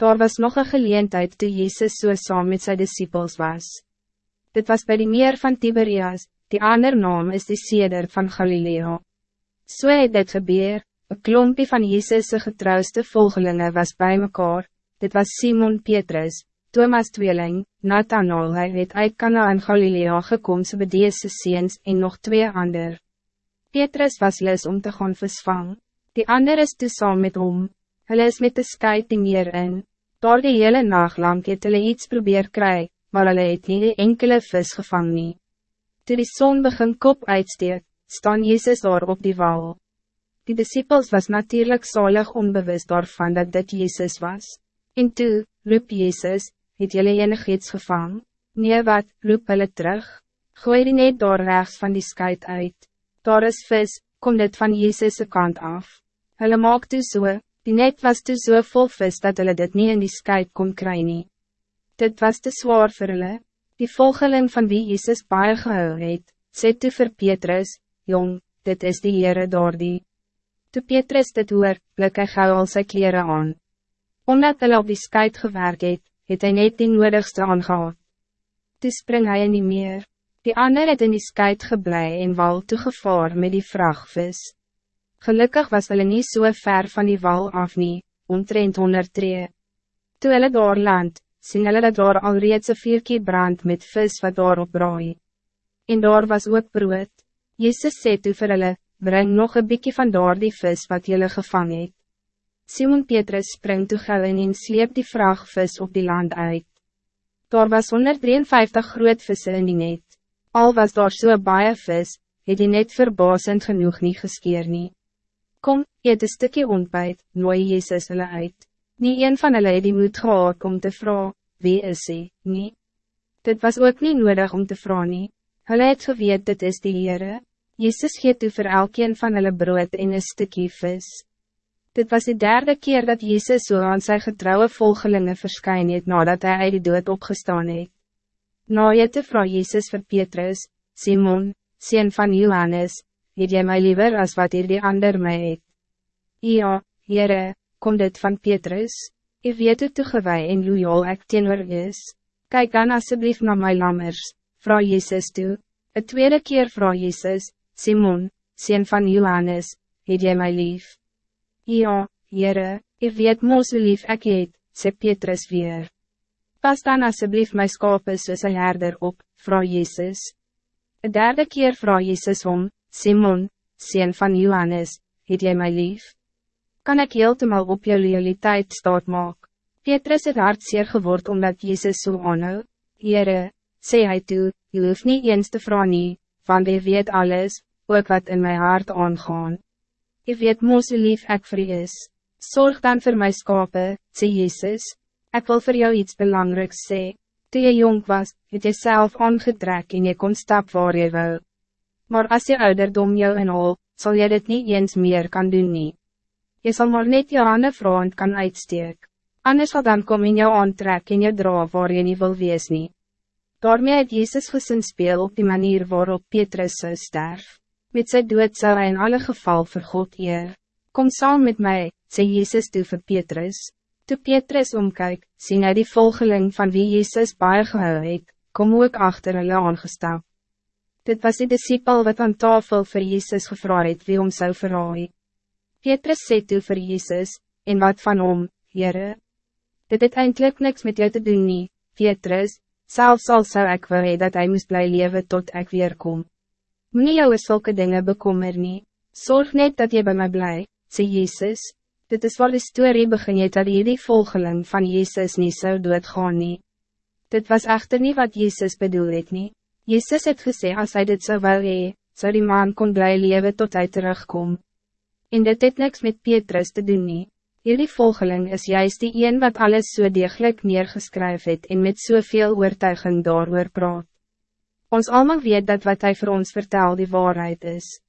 Daar was nog een geleentheid toe Jezus so saam met sy disciples was. Dit was bij die meer van Tiberias, die ander naam is die Seder van Galilea. So het dit gebeur, een klompje van Jezus' getrouwste volgelingen was bij mekaar, dit was Simon Petrus, Thomas Tweeling, Nathanael, hy het uit Kana in Galilea gekom so bedeese seens en nog twee ander. Petrus was les om te gaan visvang, die ander is toe saam met hom, hulle is met de sky die meer in. Door die hele nacht lang het hulle iets probeer kry, maar hulle het nie die enkele vis gevang nie. Toe die zon begin kop uitsteek, staan Jezus daar op die wal. Die disciples was natuurlijk zalig onbewust daarvan dat dit Jezus was. En toe, roep Jezus, het julle enig iets gevang? Nee wat, roep hulle terug. Gooi die net daar rechts van die skuit uit. Daar is vis, kom dit van Jezus' kant af. Hulle maak toe so, Die net was te so vol vis dat hulle dit niet in die skuit kon kry nie. Dit was te zwaar vir hulle. Die volgeling van wie Jezus baie gehou het, sê toe vir Petrus, Jong, dit is die Heere daar die. Toe Petrus dit hoor, blik hy gauw al sy kleren aan. Omdat hulle op die skuit gewerkt het, het hy net die nodigste aangehad. Toe spring hy in die meer. Die ander het in die skuit geblei en wal toegevaar met die vrachtvis. Gelukkig was hulle niet zo so ver van die wal af nie, omtrent honderd tree. Toe hulle daar land, sien hulle dat daar al reeds een vierkie brand met vis wat daar op braai. En daar was ook brood. Jezus sê toe vir hulle, breng nog een bykie van daar die vis wat julle gevang het. Simon Petrus spring toe gauw in en sleep die vraagvis op die land uit. Daar was 153 groot visse in die net. Al was daar so baie vis, het die net verbasend genoeg niet geskeer nie. Kom, eet een stukje ontbijt, nooi Jezus hulle uit. Nie een van hulle het die moed gehad om te vragen, wie is hy, nie? Dit was ook niet nodig om te vragen nie. Hulle het geweet dit is die Heere. Jezus geet toe vir elkeen van hulle brood en een stukje vis. Dit was de derde keer dat Jezus zo so aan zijn getrouwe volgelingen verskyn het nadat hij uit die dood opgestaan het. Na je te vraag Jezus vir Petrus, Simon, sien van Johannes, het jy my liever as wat hier die ander my het. Ja, Heere, kom dit van Petrus, ik weet hoe toegewij en loyal ek teenoor is. Kijk dan alsjeblieft naar my lammers, vrouw Jezus toe. Het tweede keer vrouw Jezus, Simon, sien van Johannes, het jy my lief. Ja, Heere, ik weet moos hoe lief ek het, sê Petrus weer. Pas dan alsjeblieft my skape soos een herder op, vrouw Jezus. Het derde keer vrouw Jezus om, Simon, sien van Johannes, het jy my lief? Kan ik heeltemal op jou loyaliteit staat maak? Petrus het hartseer geword omdat Jezus so aanhou. Heere, sê hy toe, jy hoef nie eens te vraag nie, want jy weet alles, ook wat in mijn hart aangaan. Je weet moos hoe lief ek vir jy is. Zorg dan voor my skape, sê Jezus. Ik wil voor jou iets belangrijks sê. Toe jy jong was, het jy self aangetrek en jy kon stap waar jy wou. Maar als je ouderdom jou inhol, zal je dit niet eens meer kan doen nie. Je zal maar net je handen vroond kan uitsteek. Anders zal dan kom in jou aantrek en je dra waar je niet wil wees nie. Daarmee het Jezus gesin speel op die manier waarop Petrus zou sterf. Met zijn dood zou hij in alle geval vir God eer. Kom saam met mij, zei Jezus toe vir Petrus. Toe Petrus omkyk, sien hy die volgeling van wie Jezus baie gehou het, kom ook achter hulle aangestap. Dit was die disciple wat aan tafel voor Jezus gevraagd het wie om zou verraai. Petrus sê toe vir Jezus, en wat van hom, Heere? Dit het eindelijk niks met jou te doen nie, Petrus, zelfs al zou ik wil hee dat hij moest blij leven tot ik weer kom. Moe jou is zulke dingen bekommer nie, zorg net dat je bij mij blij, sê Jezus. Dit is waar de story begin het dat hierdie volgeling van Jezus niet zou doodgaan nie. Dit was echter niet wat Jezus bedoel het nie. Jezus het gesê als hij dit zou wel hee, zou die man kon blij leven tot hij terugkom. En dit het niks met Petrus te doen nie. Hierdie volgeling is juist die een wat alles so degelijk neergeskryf het en met soveel oortuiging daar praat. Ons allemaal weet dat wat hij voor ons vertel die waarheid is.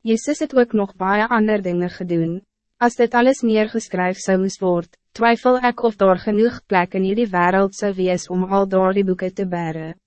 Jezus het ook nog baie ander dingen gedoen. Als dit alles neergeskryf zou moest worden, twijfel ik of daar genoeg plek in die wereld zou wees om al door die boeken te beren.